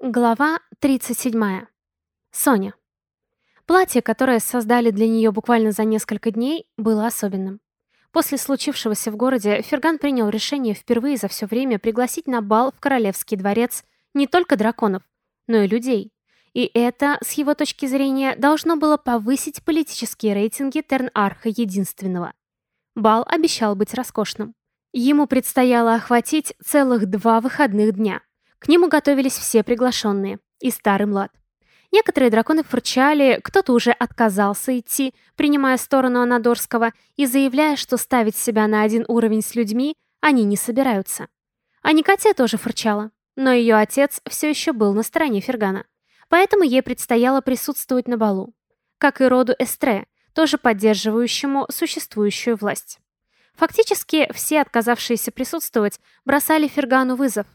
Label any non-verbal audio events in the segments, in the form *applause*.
Глава 37. Соня. Платье, которое создали для нее буквально за несколько дней, было особенным. После случившегося в городе Ферган принял решение впервые за все время пригласить на бал в Королевский дворец не только драконов, но и людей. И это, с его точки зрения, должно было повысить политические рейтинги Терн-Арха Единственного. Бал обещал быть роскошным. Ему предстояло охватить целых два выходных дня – к нему готовились все приглашенные, и старый млад. Некоторые драконы фырчали, кто-то уже отказался идти, принимая сторону Анадорского и заявляя, что ставить себя на один уровень с людьми они не собираются. А Никатия тоже фырчала, но ее отец все еще был на стороне Фергана, поэтому ей предстояло присутствовать на балу, как и роду Эстре, тоже поддерживающему существующую власть. Фактически все отказавшиеся присутствовать бросали Фергану вызов,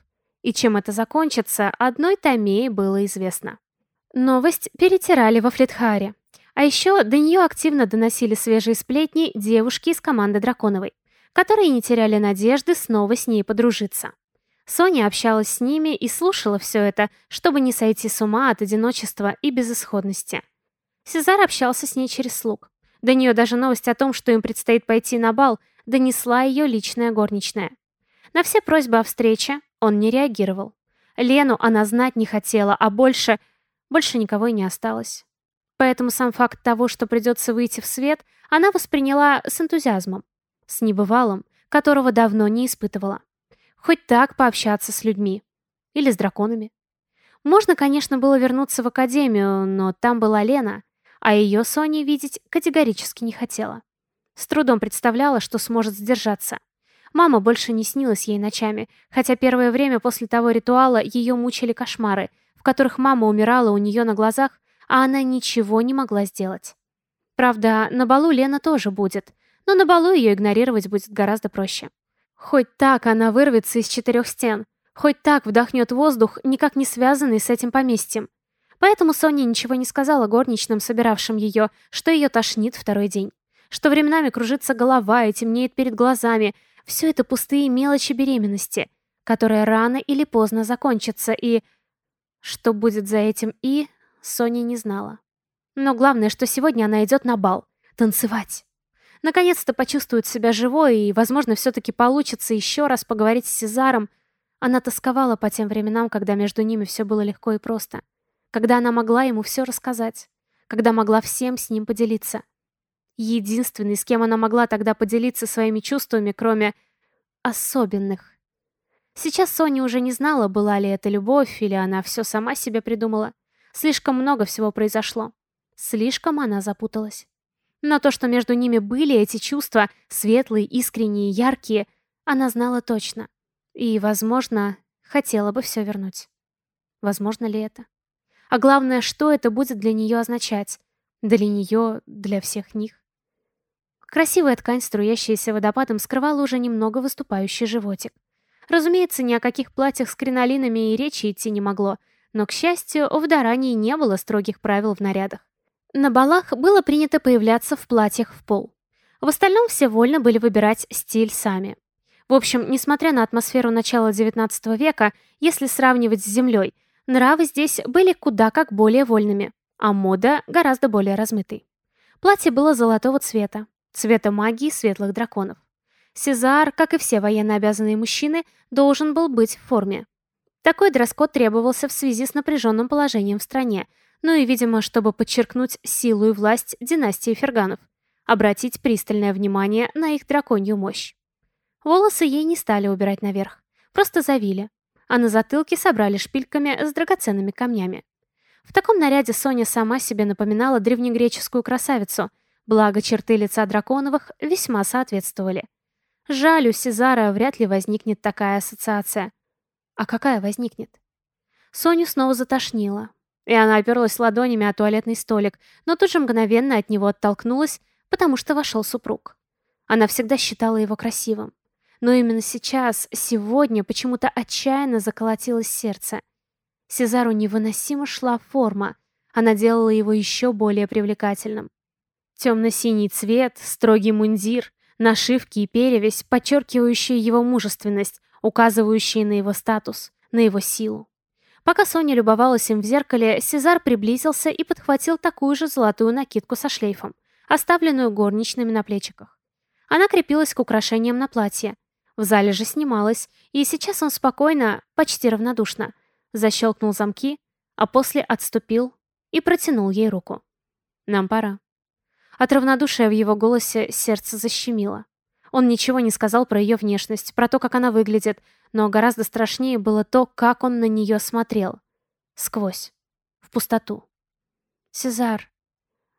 и чем это закончится, одной Томее было известно. Новость перетирали во Флетхаре. А еще до нее активно доносили свежие сплетни девушки из команды Драконовой, которые не теряли надежды снова с ней подружиться. Соня общалась с ними и слушала все это, чтобы не сойти с ума от одиночества и безысходности. Сезар общался с ней через слуг. До нее даже новость о том, что им предстоит пойти на бал, донесла ее личная горничная. На все просьбы о встрече он не реагировал. Лену она знать не хотела, а больше... Больше никого и не осталось. Поэтому сам факт того, что придется выйти в свет, она восприняла с энтузиазмом. С небывалым, которого давно не испытывала. Хоть так пообщаться с людьми. Или с драконами. Можно, конечно, было вернуться в академию, но там была Лена, а ее Соня видеть категорически не хотела. С трудом представляла, что сможет сдержаться. Мама больше не снилась ей ночами, хотя первое время после того ритуала ее мучили кошмары, в которых мама умирала у нее на глазах, а она ничего не могла сделать. Правда, на балу Лена тоже будет, но на балу ее игнорировать будет гораздо проще. Хоть так она вырвется из четырех стен, хоть так вдохнет воздух, никак не связанный с этим поместьем. Поэтому Соня ничего не сказала горничным, собиравшим ее, что ее тошнит второй день. Что временами кружится голова и темнеет перед глазами, все это пустые мелочи беременности, которая рано или поздно закончится, и... Что будет за этим «и», Соня не знала. Но главное, что сегодня она идет на бал. Танцевать. Наконец-то почувствует себя живой, и, возможно, все-таки получится еще раз поговорить с Сезаром. Она тосковала по тем временам, когда между ними все было легко и просто. Когда она могла ему все рассказать. Когда могла всем с ним поделиться. Единственный, с кем она могла тогда поделиться своими чувствами, кроме особенных. Сейчас Соня уже не знала, была ли это любовь, или она все сама себе придумала. Слишком много всего произошло. Слишком она запуталась. Но то, что между ними были эти чувства, светлые, искренние, яркие, она знала точно. И, возможно, хотела бы все вернуть. Возможно ли это? А главное, что это будет для нее означать? Для нее, для всех них? Красивая ткань, струящаяся водопадом, скрывала уже немного выступающий животик. Разумеется, ни о каких платьях с кринолинами и речи идти не могло, но, к счастью, в Дарании не было строгих правил в нарядах. На балах было принято появляться в платьях в пол. В остальном все вольно были выбирать стиль сами. В общем, несмотря на атмосферу начала XIX века, если сравнивать с землей, нравы здесь были куда как более вольными, а мода гораздо более размытой. Платье было золотого цвета, цвета магии светлых драконов. Сезар, как и все военно обязанные мужчины, должен был быть в форме. Такой дресс-код требовался в связи с напряженным положением в стране, ну и, видимо, чтобы подчеркнуть силу и власть династии Ферганов, обратить пристальное внимание на их драконью мощь. Волосы ей не стали убирать наверх, просто завили, а на затылке собрали шпильками с драгоценными камнями. В таком наряде Соня сама себе напоминала древнегреческую красавицу – Благо, черты лица Драконовых весьма соответствовали. Жаль, у Сезара вряд ли возникнет такая ассоциация. А какая возникнет? Соню снова затошнило, и она оперлась ладонями о туалетный столик, но тут же мгновенно от него оттолкнулась, потому что вошел супруг. Она всегда считала его красивым. Но именно сейчас, сегодня, почему-то отчаянно заколотилось сердце. Сезару невыносимо шла форма. Она делала его еще более привлекательным. Темно-синий цвет, строгий мундир, нашивки и перевесь, подчеркивающие его мужественность, указывающие на его статус, на его силу. Пока Соня любовалась им в зеркале, Сезар приблизился и подхватил такую же золотую накидку со шлейфом, оставленную горничными на плечиках. Она крепилась к украшениям на платье. В зале же снималась, и сейчас он спокойно, почти равнодушно, защелкнул замки, а после отступил и протянул ей руку. «Нам пора». От равнодушия в его голосе сердце защемило. Он ничего не сказал про ее внешность, про то, как она выглядит, но гораздо страшнее было то, как он на нее смотрел. Сквозь. В пустоту. «Сезар».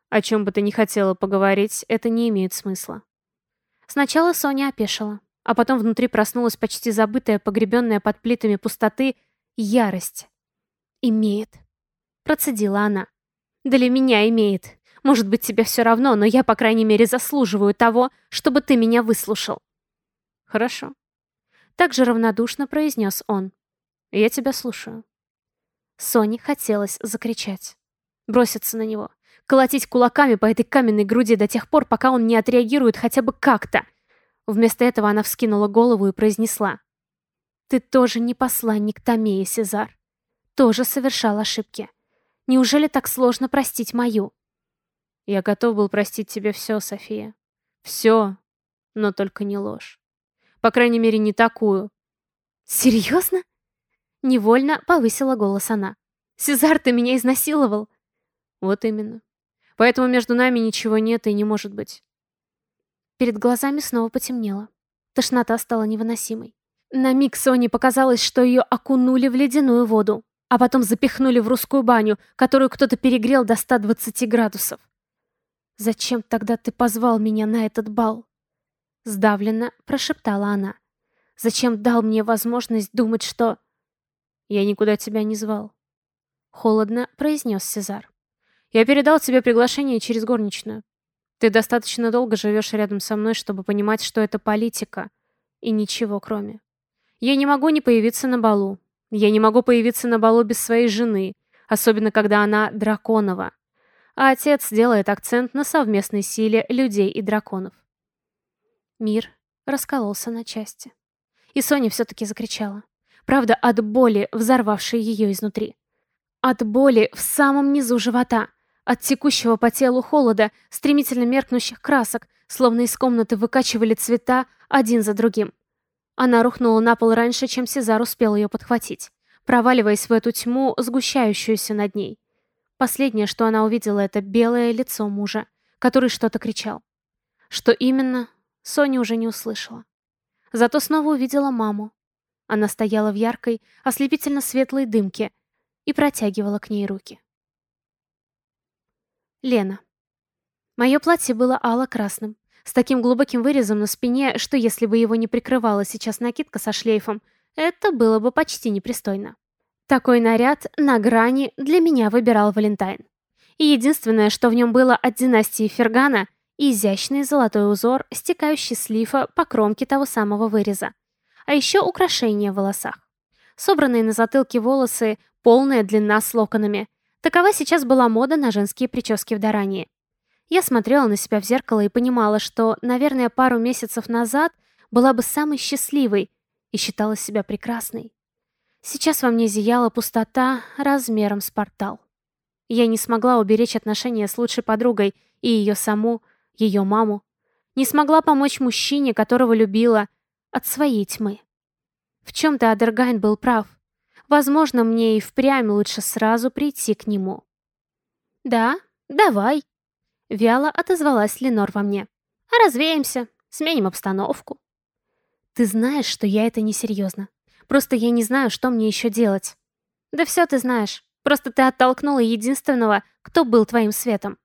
«О чем бы ты ни хотела поговорить, это не имеет смысла». Сначала Соня опешила, а потом внутри проснулась почти забытая, погребенная под плитами пустоты, ярость. «Имеет», — процедила она. «Для меня имеет. Может быть, тебе все равно, но я, по крайней мере, заслуживаю того, чтобы ты меня выслушал». «Хорошо». Так же равнодушно произнес он. «Я тебя слушаю». Соне хотелось закричать. Броситься на него. Колотить кулаками по этой каменной груди до тех пор, пока он не отреагирует хотя бы как-то. Вместо этого она вскинула голову и произнесла. «Ты тоже не посланник Томея, Сезар. Тоже совершал ошибки. Неужели так сложно простить мою?» Я готов был простить тебе все, София. Все, но только не ложь. По крайней мере, не такую. Серьезно? Невольно повысила голос она. Сезар, ты меня изнасиловал. Вот именно. Поэтому между нами ничего нет и не может быть. Перед глазами снова потемнело. Тошнота стала невыносимой. На миг Соне показалось, что ее окунули в ледяную воду, а потом запихнули в русскую баню, которую кто-то перегрел до 120 градусов. «Зачем тогда ты позвал меня на этот бал?» Сдавленно прошептала она. «Зачем дал мне возможность думать, что...» «Я никуда тебя не звал», — холодно произнес Сезар. «Я передал тебе приглашение через горничную. Ты достаточно долго живешь рядом со мной, чтобы понимать, что это политика, и ничего кроме. Я не могу не появиться на балу. Я не могу появиться на балу без своей жены, особенно когда она драконова а отец делает акцент на совместной силе людей и драконов. Мир раскололся на части. И Соня все-таки закричала. Правда, от боли, взорвавшей ее изнутри. От боли в самом низу живота, от текущего по телу холода, стремительно меркнущих красок, словно из комнаты выкачивали цвета один за другим. Она рухнула на пол раньше, чем Сезар успел ее подхватить, проваливаясь в эту тьму, сгущающуюся над ней. Последнее, что она увидела, это белое лицо мужа, который что-то кричал. Что именно, Соня уже не услышала. Зато снова увидела маму. Она стояла в яркой, ослепительно светлой дымке и протягивала к ней руки. Лена. Мое платье было ало-красным, с таким глубоким вырезом на спине, что если бы его не прикрывала сейчас накидка со шлейфом, это было бы почти непристойно. Такой наряд на грани для меня выбирал Валентайн. Единственное, что в нем было от династии Фергана, изящный золотой узор, стекающий с лифа по кромке того самого выреза. А еще украшения в волосах. Собранные на затылке волосы, полная длина с локонами. Такова сейчас была мода на женские прически в Дарании. Я смотрела на себя в зеркало и понимала, что, наверное, пару месяцев назад была бы самой счастливой и считала себя прекрасной. Сейчас во мне зияла пустота размером с портал. Я не смогла уберечь отношения с лучшей подругой и ее саму, ее маму. Не смогла помочь мужчине, которого любила, от своей тьмы. В чем-то Адергайн был прав. Возможно, мне и впрямь лучше сразу прийти к нему. «Да, давай», — вяло отозвалась Ленор во мне. «А развеемся, сменим обстановку». «Ты знаешь, что я это несерьезно. Просто я не знаю, что мне еще делать. Да все ты знаешь. Просто ты оттолкнула единственного, кто был твоим светом.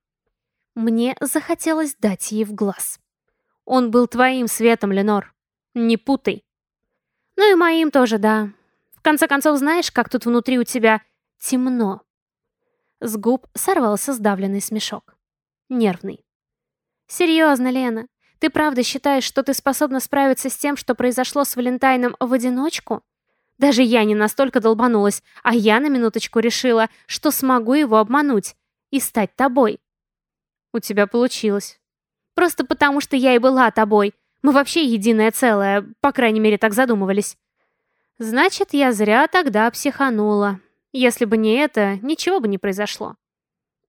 Мне захотелось дать ей в глаз. Он был твоим светом, Ленор. Не путай. Ну и моим тоже, да. В конце концов, знаешь, как тут внутри у тебя темно. С губ сорвался сдавленный смешок. Нервный. Серьезно, Лена, ты правда считаешь, что ты способна справиться с тем, что произошло с Валентайном в одиночку? Даже я не настолько долбанулась, а я на минуточку решила, что смогу его обмануть и стать тобой. У тебя получилось. Просто потому, что я и была тобой. Мы вообще единое целое, по крайней мере, так задумывались. Значит, я зря тогда психанула. Если бы не это, ничего бы не произошло.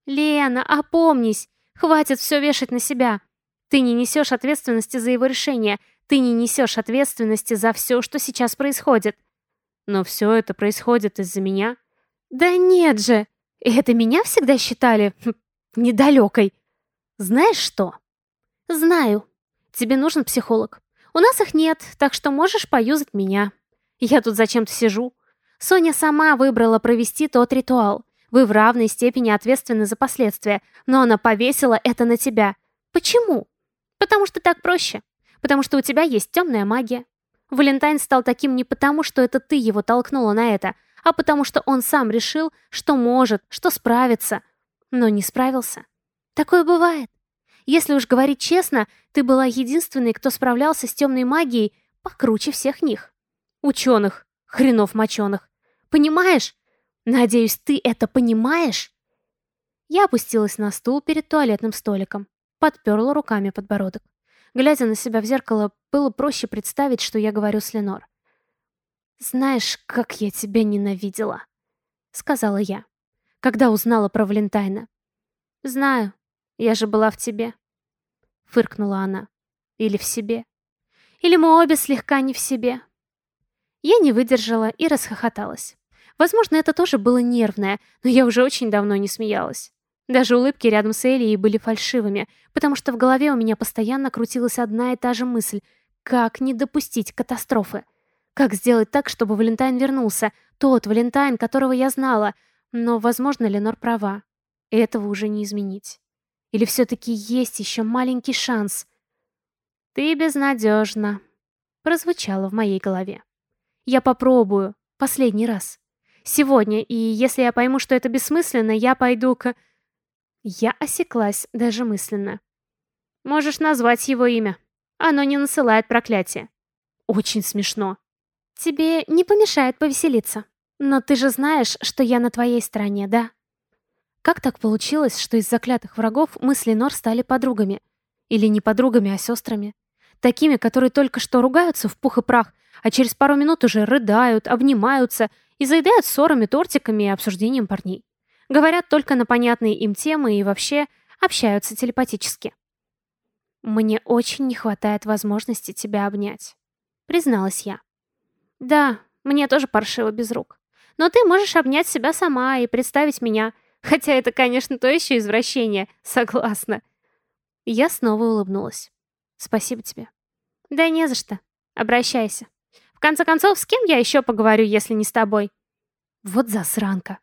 Лена, опомнись! Хватит все вешать на себя. Ты не несешь ответственности за его решение. Ты не несешь ответственности за все, что сейчас происходит. Но все это происходит из-за меня. Да нет же! Это меня всегда считали хм, недалекой. Знаешь что? Знаю. Тебе нужен психолог. У нас их нет, так что можешь поюзать меня. Я тут зачем-то сижу. Соня сама выбрала провести тот ритуал. Вы в равной степени ответственны за последствия, но она повесила это на тебя. Почему? Потому что так проще. Потому что у тебя есть темная магия. Валентайн стал таким не потому, что это ты его толкнула на это, а потому что он сам решил, что может, что справится. Но не справился. Такое бывает. Если уж говорить честно, ты была единственной, кто справлялся с темной магией покруче всех них. Ученых, хренов моченых. Понимаешь? Надеюсь, ты это понимаешь? Я опустилась на стул перед туалетным столиком, подперла руками подбородок. Глядя на себя в зеркало, было проще представить, что я говорю с Ленор. «Знаешь, как я тебя ненавидела», — сказала я, когда узнала про Валентайна. «Знаю, я же была в тебе», — фыркнула она. «Или в себе. Или мы обе слегка не в себе». Я не выдержала и расхохоталась. Возможно, это тоже было нервное, но я уже очень давно не смеялась. Даже улыбки рядом с Элией были фальшивыми, потому что в голове у меня постоянно крутилась одна и та же мысль. Как не допустить катастрофы? Как сделать так, чтобы Валентайн вернулся? Тот Валентайн, которого я знала. Но, возможно, Ленор права. И этого уже не изменить. Или все-таки есть еще маленький шанс? «Ты безнадежна», — прозвучало в моей голове. «Я попробую. Последний раз. Сегодня, и если я пойму, что это бессмысленно, я пойду к...» Я осеклась даже мысленно. «Можешь назвать его имя. Оно не насылает проклятие». «Очень смешно». «Тебе не помешает повеселиться. Но ты же знаешь, что я на твоей стороне, да?» Как так получилось, что из заклятых врагов мы с Ленор стали подругами? Или не подругами, а сестрами? Такими, которые только что ругаются в пух и прах, а через пару минут уже рыдают, обнимаются и заедают ссорами, тортиками и обсуждением парней. Говорят только на понятные им темы и вообще общаются телепатически. «Мне очень не хватает возможности тебя обнять», — призналась я. «Да, мне тоже паршиво без рук. Но ты можешь обнять себя сама и представить меня, хотя это, конечно, то еще извращение, *laughs* согласна». Я снова улыбнулась. «Спасибо тебе». «Да не за что. Обращайся. В конце концов, с кем я еще поговорю, если не с тобой?» «Вот засранка».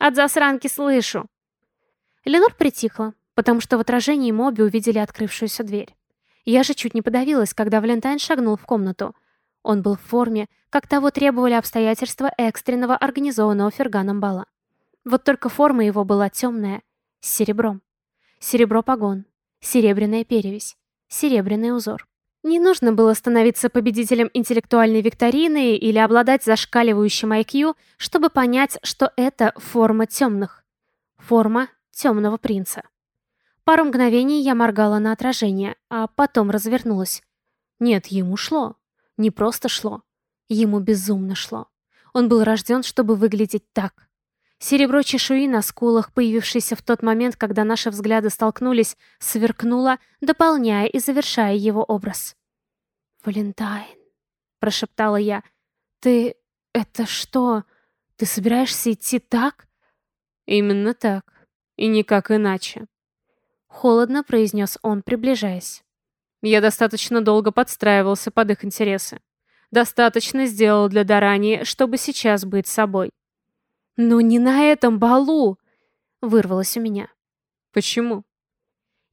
«От засранки слышу». Ленор притихла, потому что в отражении Моби увидели открывшуюся дверь. Я же чуть не подавилась, когда Валентайн шагнул в комнату. Он был в форме, как того требовали обстоятельства экстренного организованного ферганом бала. Вот только форма его была темная, с серебром. Серебро-погон, серебряная перевесь, серебряный узор. Не нужно было становиться победителем интеллектуальной викторины или обладать зашкаливающим IQ, чтобы понять, что это форма темных. Форма темного принца. Пару мгновений я моргала на отражение, а потом развернулась. Нет, ему шло. Не просто шло. Ему безумно шло. Он был рожден, чтобы выглядеть так. Серебро чешуи на скулах, появившееся в тот момент, когда наши взгляды столкнулись, сверкнуло, дополняя и завершая его образ. «Валентайн», — прошептала я, — «ты... это что? Ты собираешься идти так?» «Именно так. И никак иначе», — холодно произнес он, приближаясь. «Я достаточно долго подстраивался под их интересы. Достаточно сделал для Дарани, чтобы сейчас быть собой. «Ну не на этом балу!» — вырвалось у меня. «Почему?»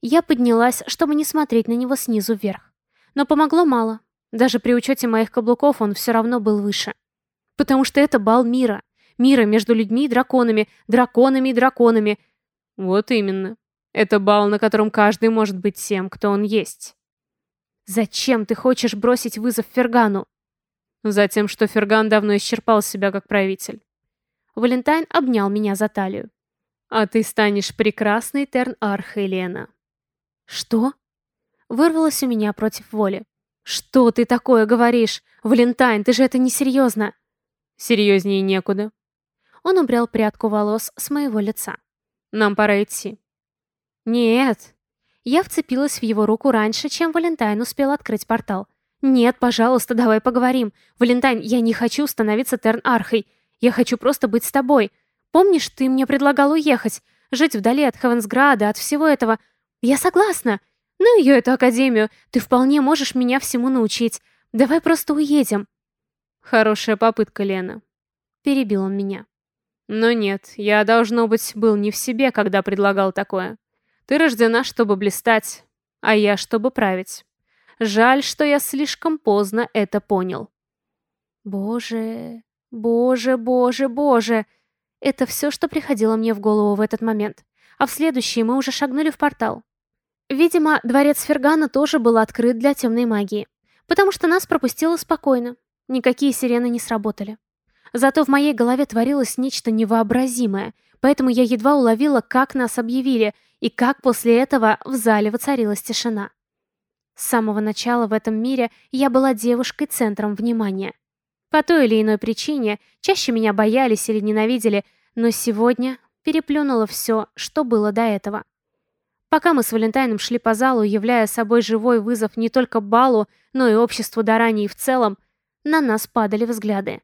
Я поднялась, чтобы не смотреть на него снизу вверх. Но помогло мало. Даже при учете моих каблуков он все равно был выше. Потому что это бал мира. Мира между людьми и драконами, драконами и драконами. Вот именно. Это бал, на котором каждый может быть тем, кто он есть. Зачем ты хочешь бросить вызов Фергану? Затем, что Ферган давно исчерпал себя как правитель. Валентайн обнял меня за талию. «А ты станешь прекрасной Терн-Арх, Елена». «Что?» Вырвалось у меня против воли. «Что ты такое говоришь? Валентайн, ты же это несерьезно!» «Серьезнее некуда». Он убрал прядку волос с моего лица. «Нам пора идти». «Нет». Я вцепилась в его руку раньше, чем Валентайн успел открыть портал. «Нет, пожалуйста, давай поговорим. Валентайн, я не хочу становиться Терн-Архой. Я хочу просто быть с тобой. Помнишь, ты мне предлагал уехать, жить вдали от Хевенсграда, от всего этого? Я согласна. Ну ее, эту академию, ты вполне можешь меня всему научить. Давай просто уедем». «Хорошая попытка, Лена», — перебил он меня. «Но нет, я, должно быть, был не в себе, когда предлагал такое. Ты рождена, чтобы блистать, а я, чтобы править. Жаль, что я слишком поздно это понял». «Боже, боже, боже, боже!» Это все, что приходило мне в голову в этот момент. А в следующий мы уже шагнули в портал. Видимо, дворец Фергана тоже был открыт для темной магии, потому что нас пропустило спокойно. Никакие сирены не сработали. Зато в моей голове творилось нечто невообразимое, поэтому я едва уловила, как нас объявили, и как после этого в зале воцарилась тишина. С самого начала в этом мире я была девушкой центром внимания. По той или иной причине чаще меня боялись или ненавидели, но сегодня переплюнула все, что было до этого. Пока мы с Валентайном шли по залу, являя собой живой вызов не только балу, но и обществу Дарании в целом, на нас падали взгляды.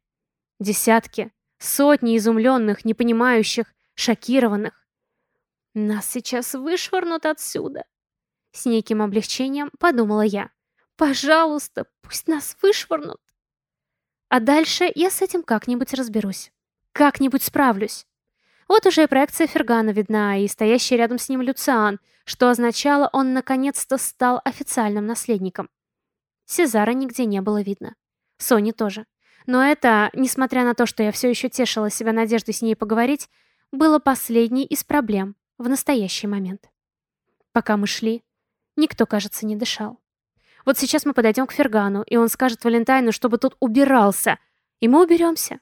Десятки, сотни изумленных, непонимающих, шокированных. Нас сейчас вышвырнут отсюда. С неким облегчением подумала я. Пожалуйста, пусть нас вышвырнут. А дальше я с этим как-нибудь разберусь. Как-нибудь справлюсь. Вот уже и проекция Фергана видна, и стоящий рядом с ним Люциан, что означало, он наконец-то стал официальным наследником. Сезара нигде не было видно. Сони тоже. Но это, несмотря на то, что я все еще тешила себя надеждой с ней поговорить, было последней из проблем в настоящий момент. Пока мы шли, никто, кажется, не дышал. Вот сейчас мы подойдем к Фергану, и он скажет Валентайну, чтобы тут убирался, и мы уберемся.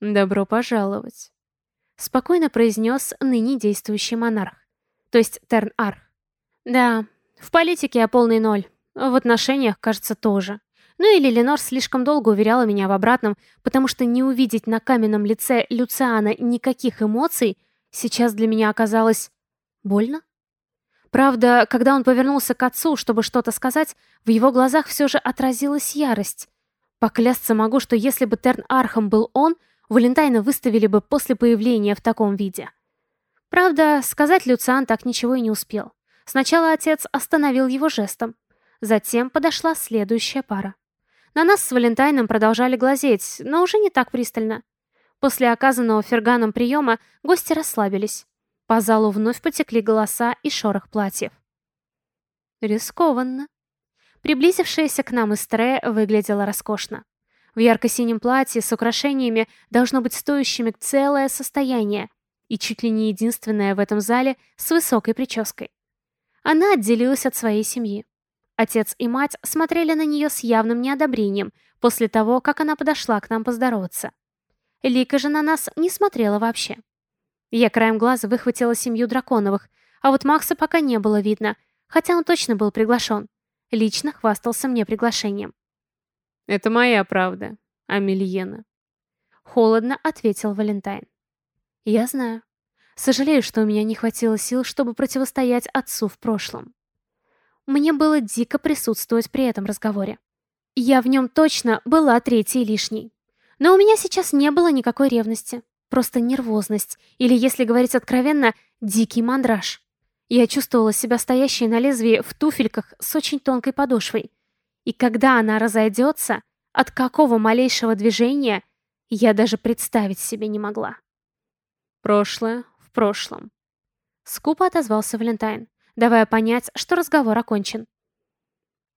«Добро пожаловать», — спокойно произнес ныне действующий монарх, то есть Терн-Арх. «Да, в политике я полный ноль, в отношениях, кажется, тоже. Ну или Ленор слишком долго уверяла меня в обратном, потому что не увидеть на каменном лице Люциана никаких эмоций сейчас для меня оказалось больно. Правда, когда он повернулся к отцу, чтобы что-то сказать, в его глазах все же отразилась ярость. Поклясться могу, что если бы Терн-Архом был он, Валентайна выставили бы после появления в таком виде. Правда, сказать Люциан так ничего и не успел. Сначала отец остановил его жестом. Затем подошла следующая пара. На нас с Валентайном продолжали глазеть, но уже не так пристально. После оказанного Ферганом приема гости расслабились. По залу вновь потекли голоса и шорох платьев. Рискованно. Приблизившаяся к нам Эстре выглядела роскошно. В ярко-синем платье с украшениями должно быть стоящими целое состояние и чуть ли не единственное в этом зале с высокой прической. Она отделилась от своей семьи. Отец и мать смотрели на нее с явным неодобрением после того, как она подошла к нам поздороваться. Лика же на нас не смотрела вообще. Я краем глаза выхватила семью Драконовых, а вот Макса пока не было видно, хотя он точно был приглашен. Лично хвастался мне приглашением. «Это моя правда, Амельена», — холодно ответил Валентайн. «Я знаю. Сожалею, что у меня не хватило сил, чтобы противостоять отцу в прошлом. Мне было дико присутствовать при этом разговоре. Я в нем точно была третьей лишней. Но у меня сейчас не было никакой ревности. Просто нервозность, или, если говорить откровенно, дикий мандраж. Я чувствовала себя стоящей на лезвии в туфельках с очень тонкой подошвой. И когда она разойдется, от какого малейшего движения я даже представить себе не могла. Прошлое в прошлом. Скупо отозвался Валентайн давая понять, что разговор окончен.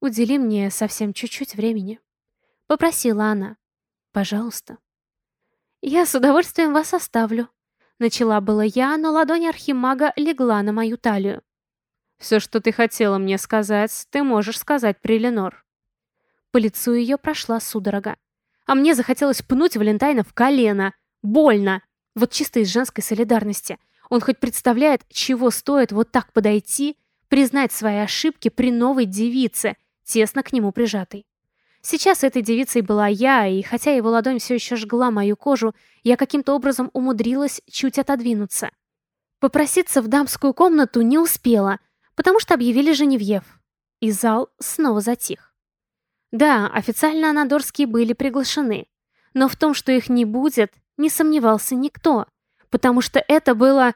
«Удели мне совсем чуть-чуть времени», — попросила она. «Пожалуйста». «Я с удовольствием вас оставлю», — начала было я, но ладонь архимага легла на мою талию. «Все, что ты хотела мне сказать, ты можешь сказать при Ленор». По лицу ее прошла судорога. А мне захотелось пнуть Валентайна в колено. Больно. Вот чисто из женской солидарности. Он хоть представляет, чего стоит вот так подойти, признать свои ошибки при новой девице, тесно к нему прижатой. Сейчас этой девицей была я, и хотя его ладонь все еще жгла мою кожу, я каким-то образом умудрилась чуть отодвинуться. Попроситься в дамскую комнату не успела, потому что объявили Женевьев. И зал снова затих. Да, официально анадорские были приглашены, но в том, что их не будет, не сомневался никто, потому что это было...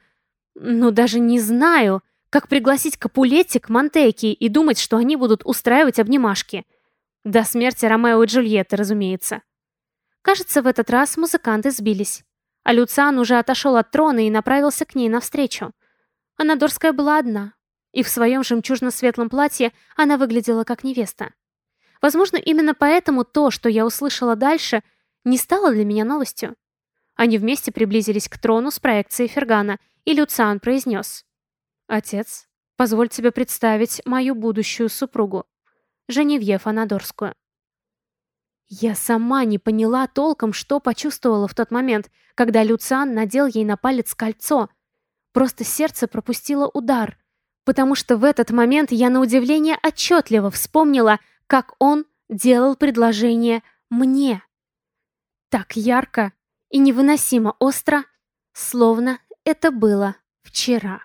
Ну, даже не знаю, как пригласить Капулетти к Монтеки и думать, что они будут устраивать обнимашки. До смерти Ромео и Джульетты, разумеется. Кажется, в этот раз музыканты сбились. А Люциан уже отошел от трона и направился к ней навстречу. Анадорская была одна, и в своем жемчужно-светлом платье она выглядела как невеста. Возможно, именно поэтому то, что я услышала дальше, не стало для меня новостью. Они вместе приблизились к трону с проекцией Фергана, и Люциан произнес. «Отец, позволь тебе представить мою будущую супругу, Женевьев Анадорскую». Я сама не поняла толком, что почувствовала в тот момент, когда Люциан надел ей на палец кольцо. Просто сердце пропустило удар, потому что в этот момент я на удивление отчетливо вспомнила, как он делал предложение мне. Так ярко и невыносимо остро, словно это было вчера.